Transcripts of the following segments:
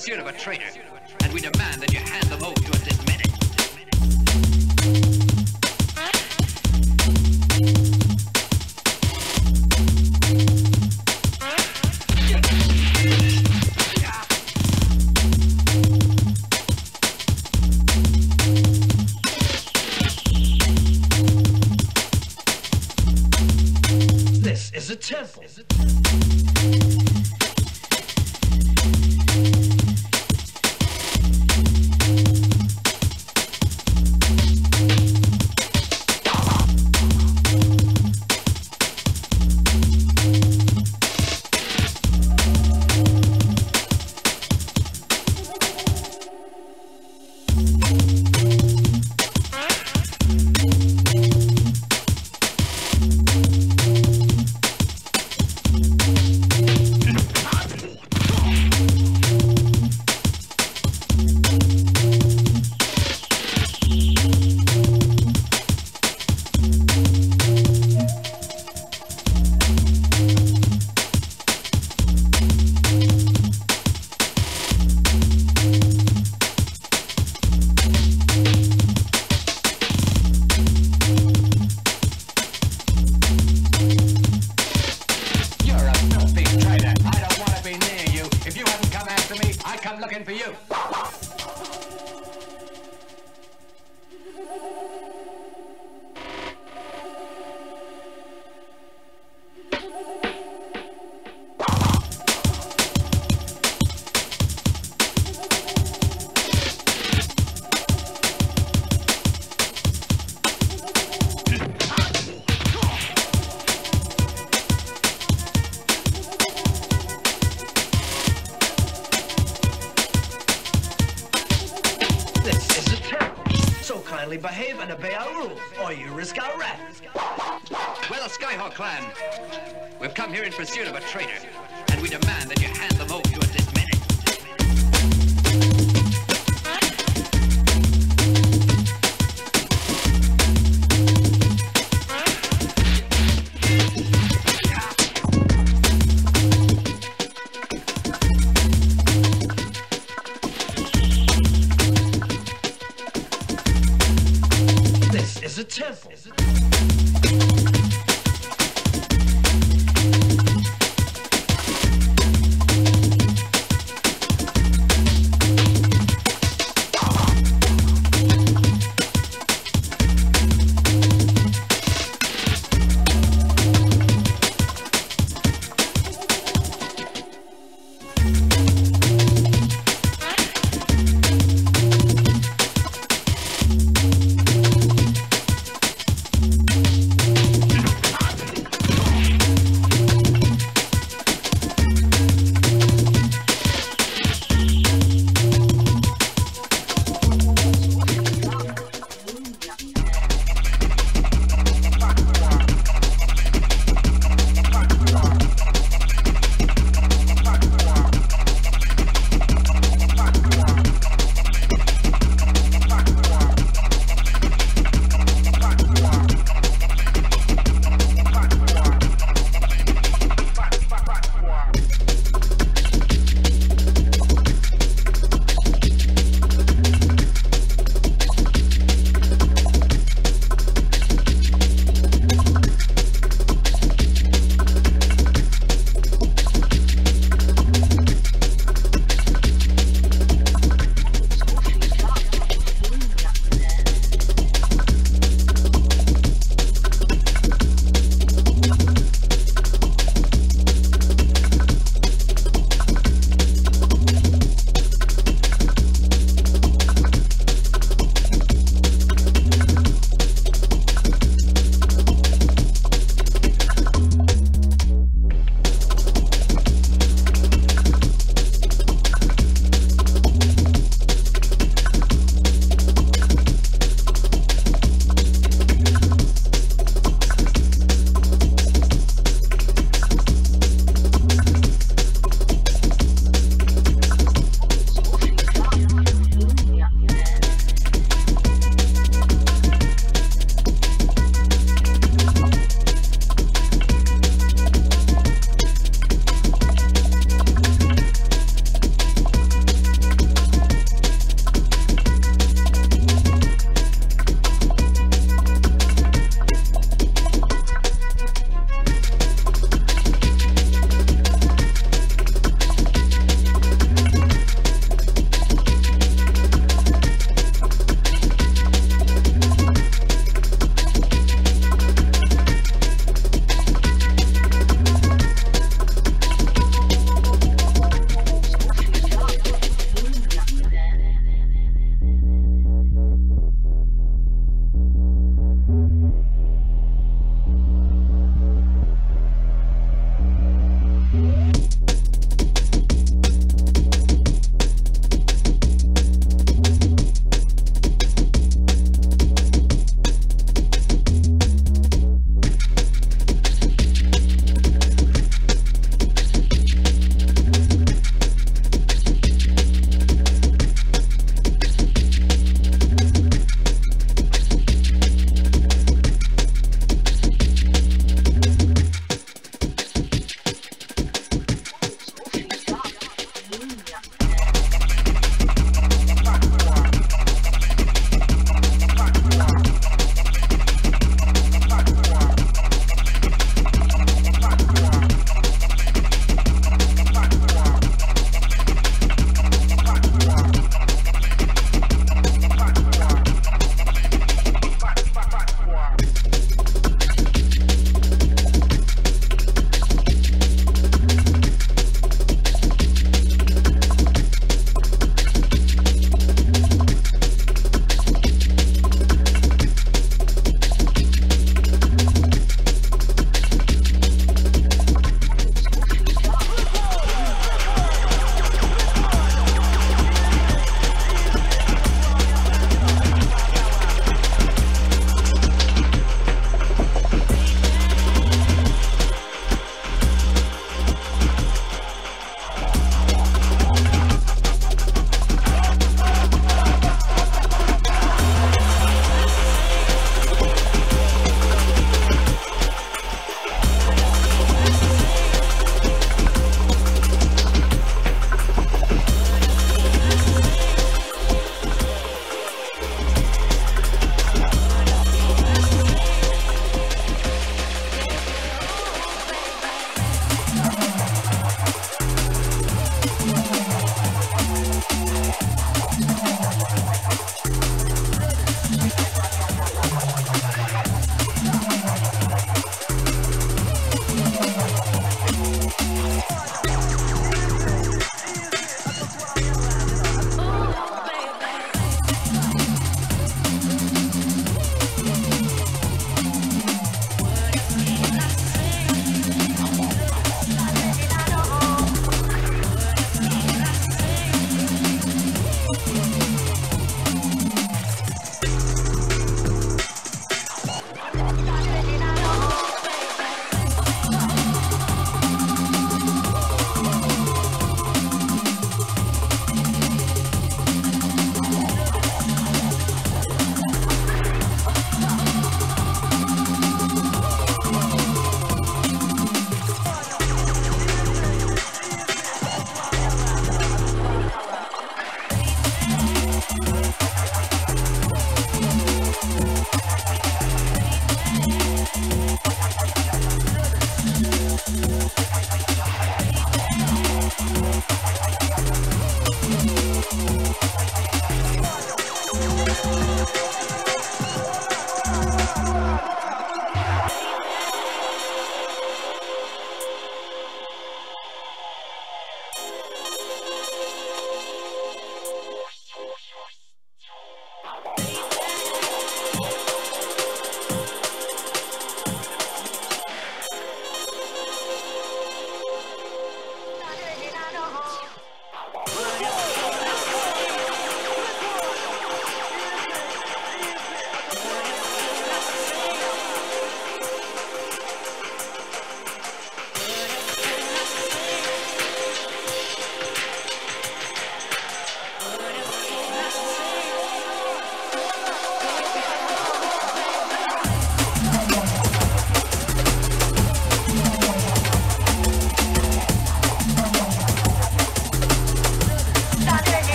pursuit of a traitor, and we demand that you hand them over to us this minute. This is a test.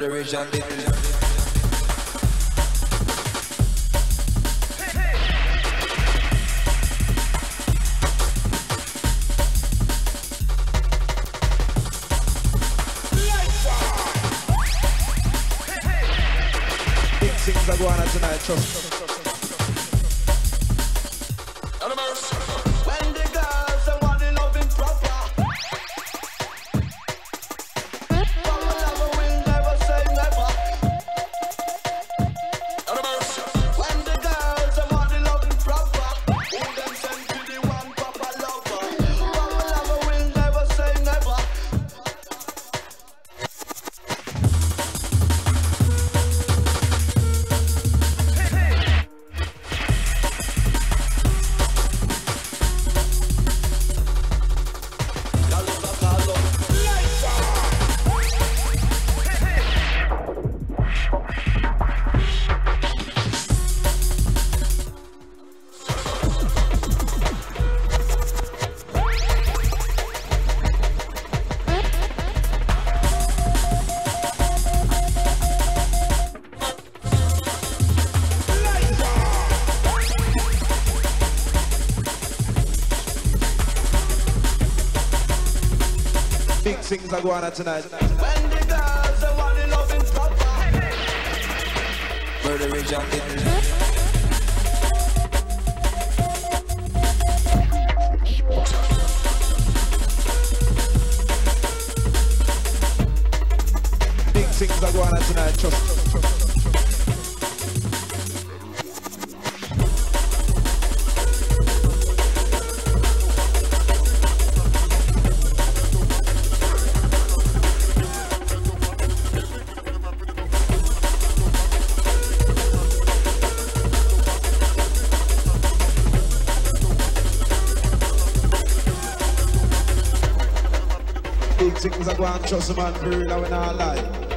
murderous and things are going on tonight. When the girls are one in loving proper. Murder is Big Things are going on tonight, trust, trust. go and trust a man for real and we not lie.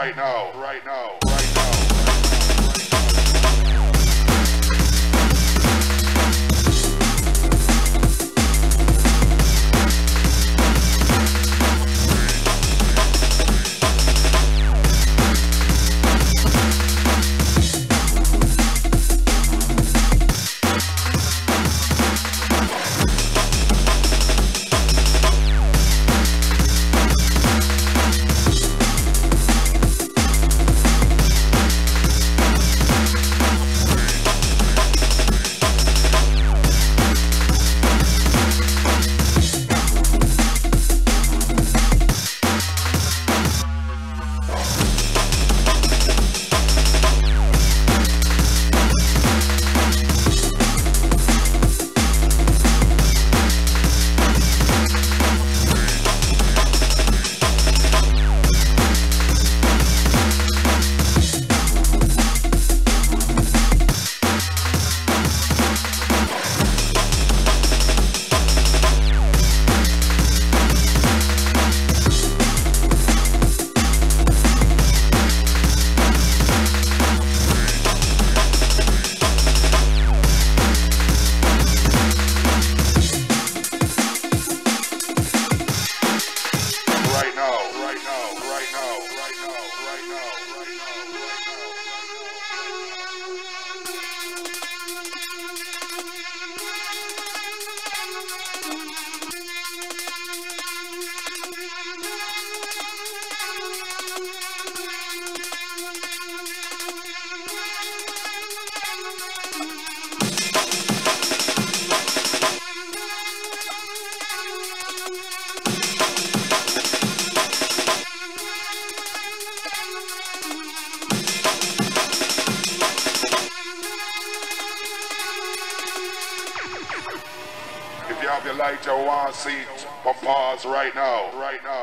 Right now, right now, right now,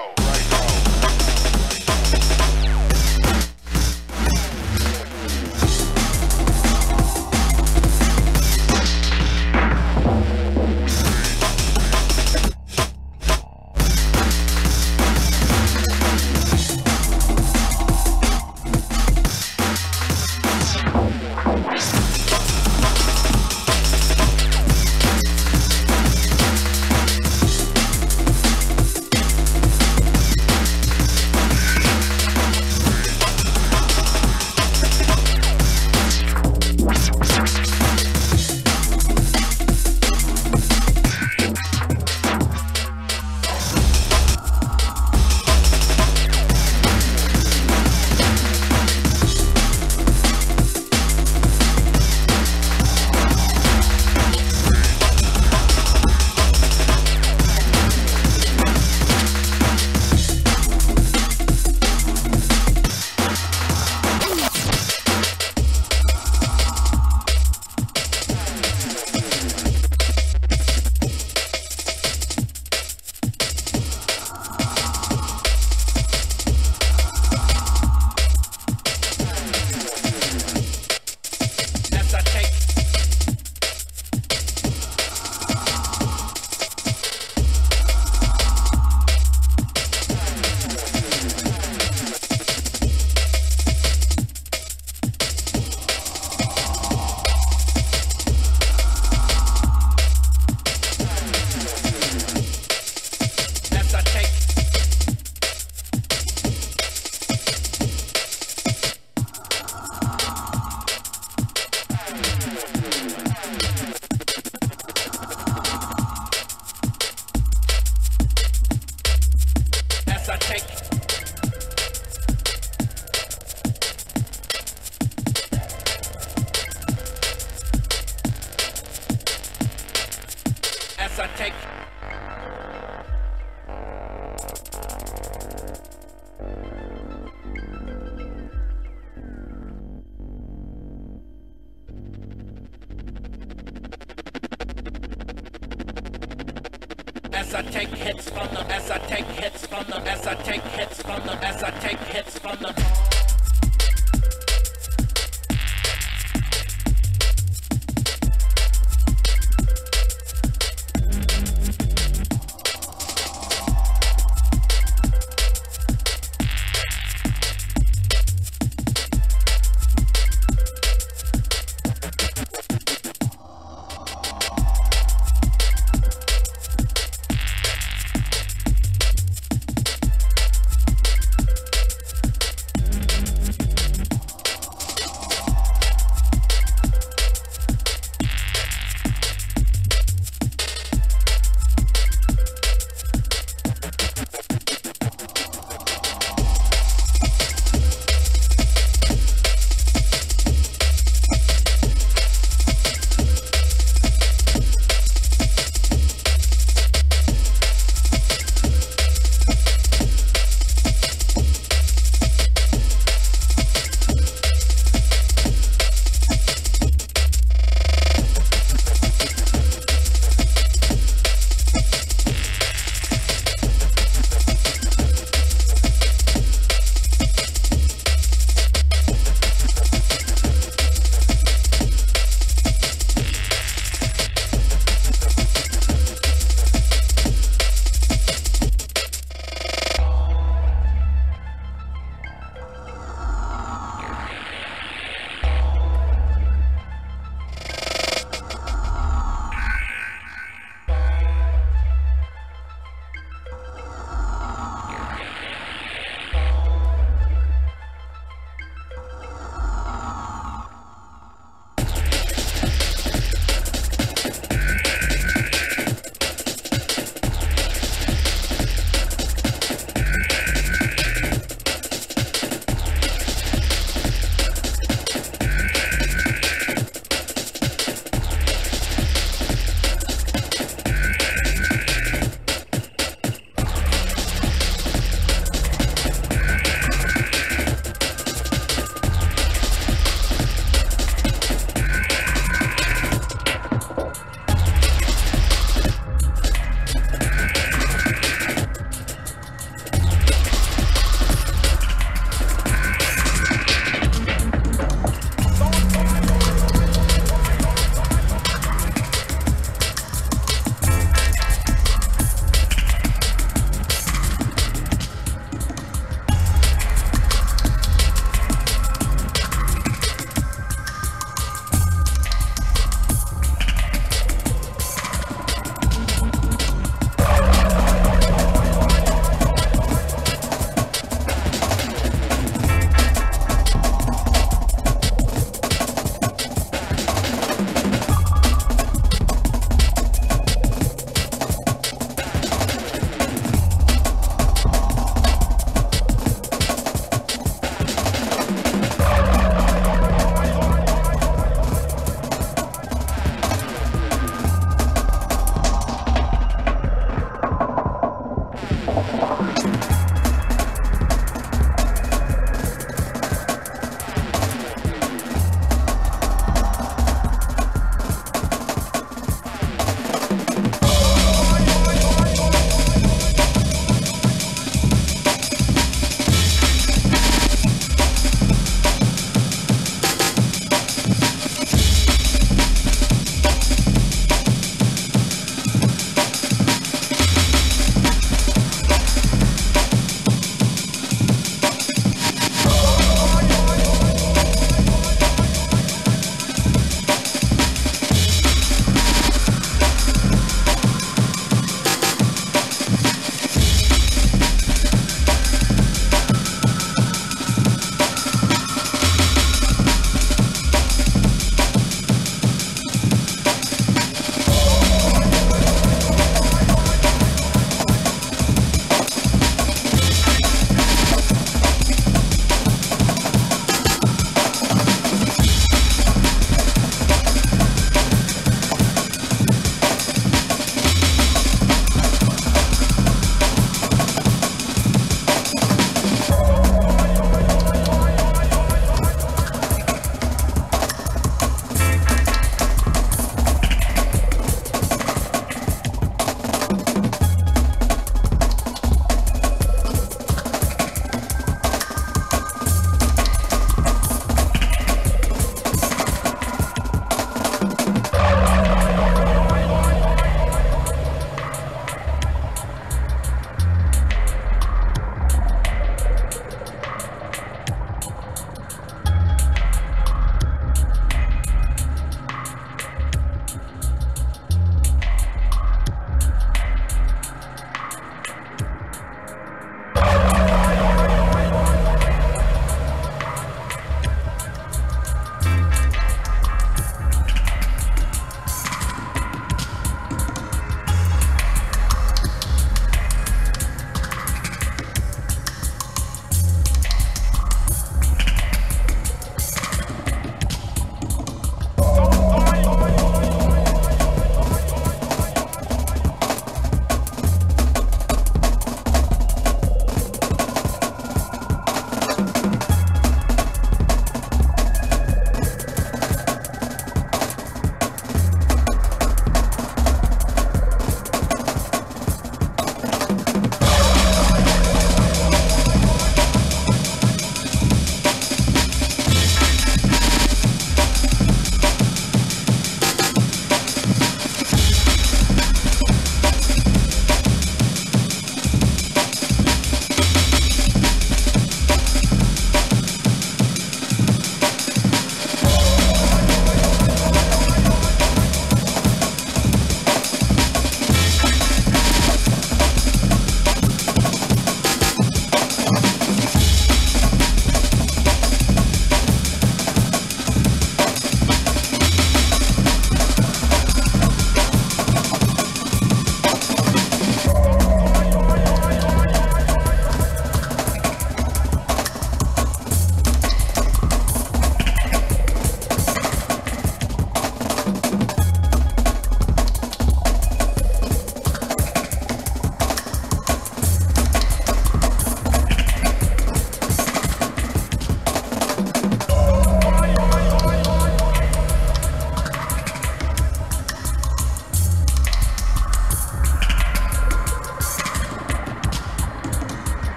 as I take hits from them, as I take hits from them, as I take hits from them, as I take hits from them.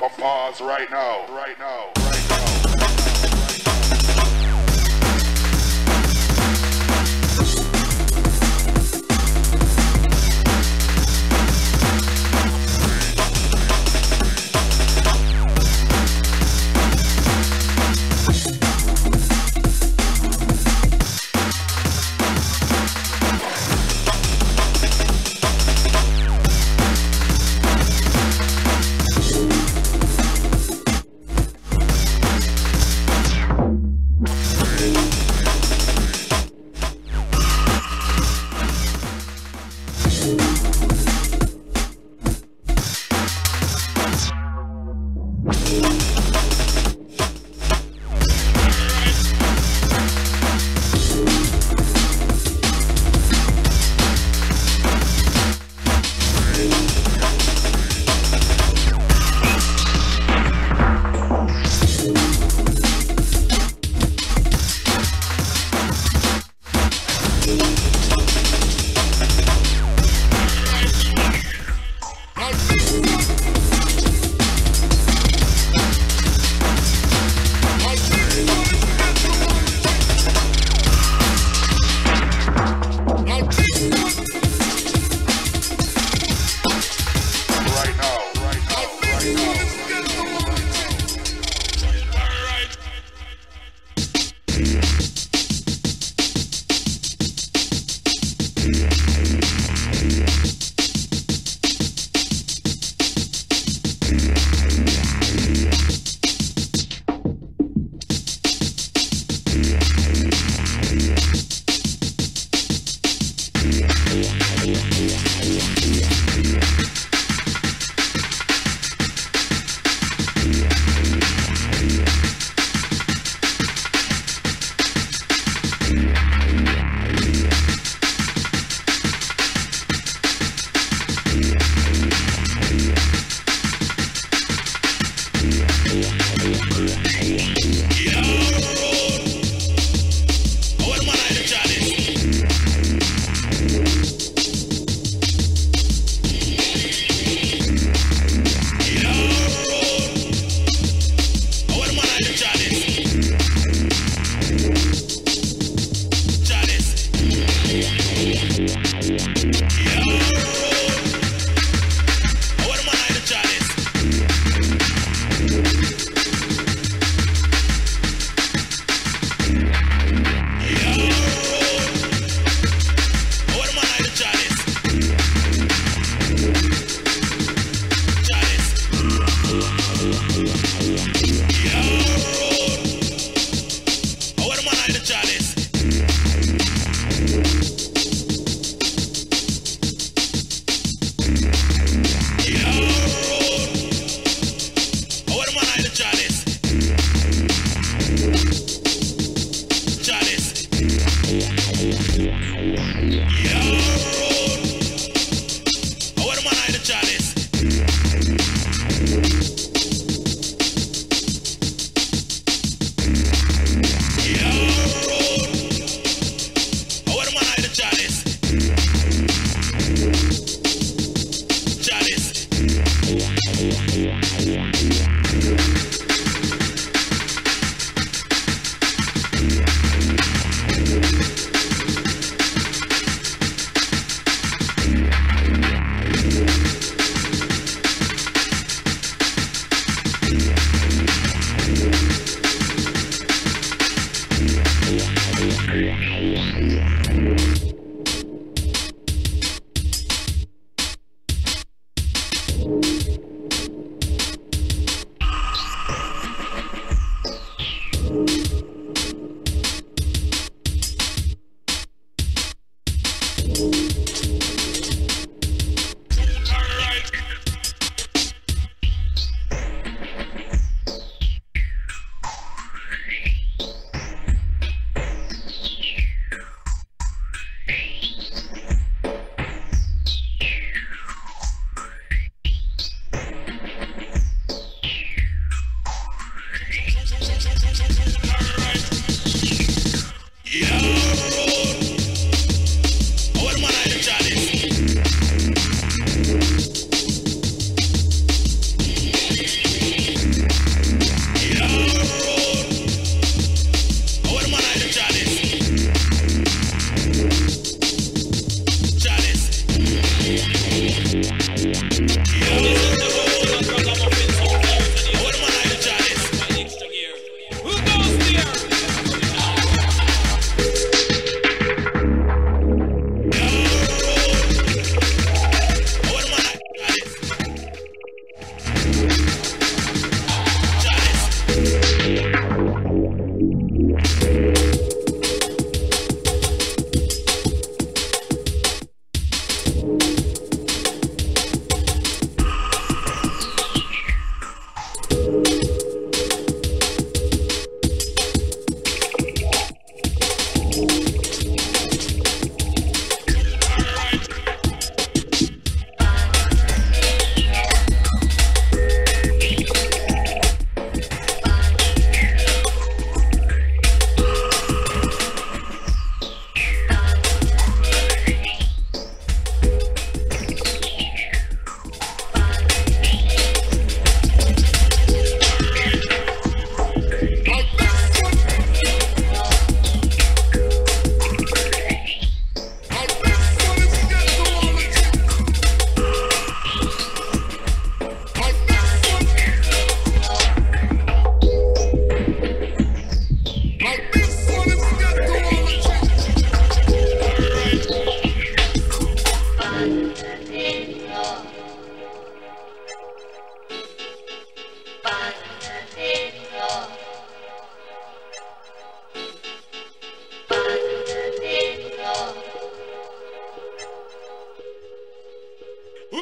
But pause right now, right now.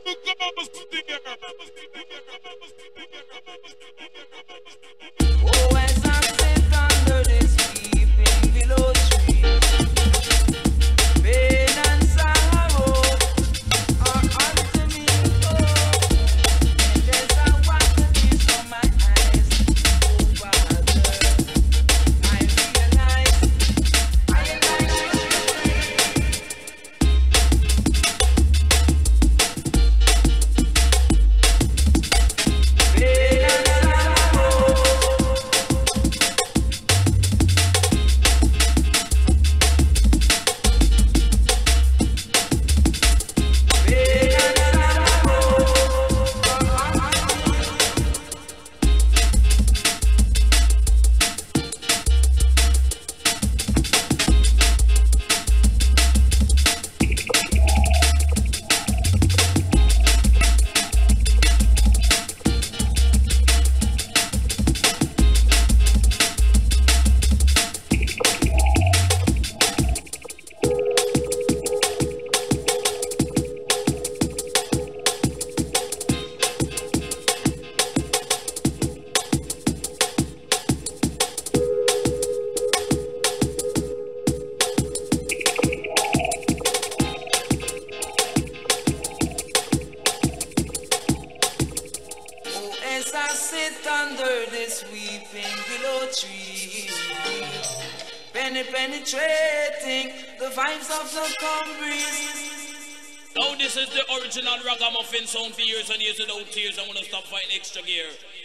Look up, fighting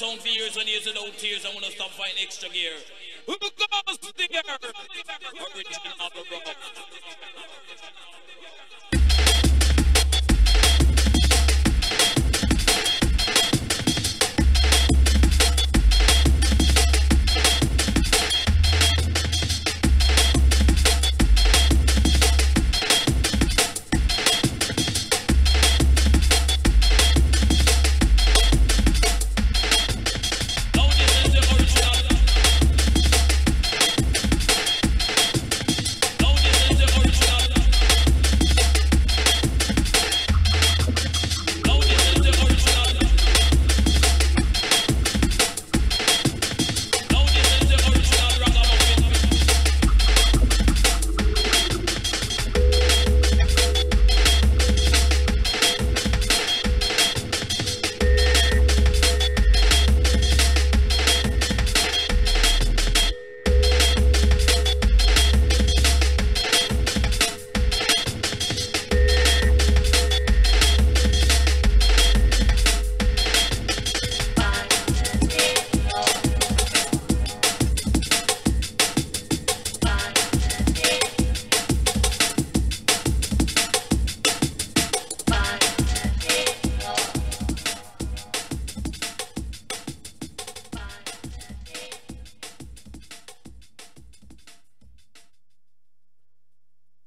sound for years and years without tears. I want to stop fighting extra gear.